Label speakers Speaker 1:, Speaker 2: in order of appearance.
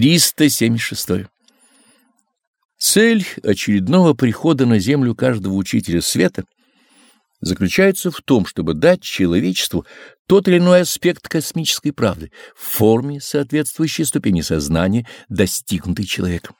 Speaker 1: 376. Цель очередного прихода на землю каждого учителя света заключается в том, чтобы дать человечеству тот или иной аспект космической правды в форме, соответствующей ступени сознания, достигнутой человеком.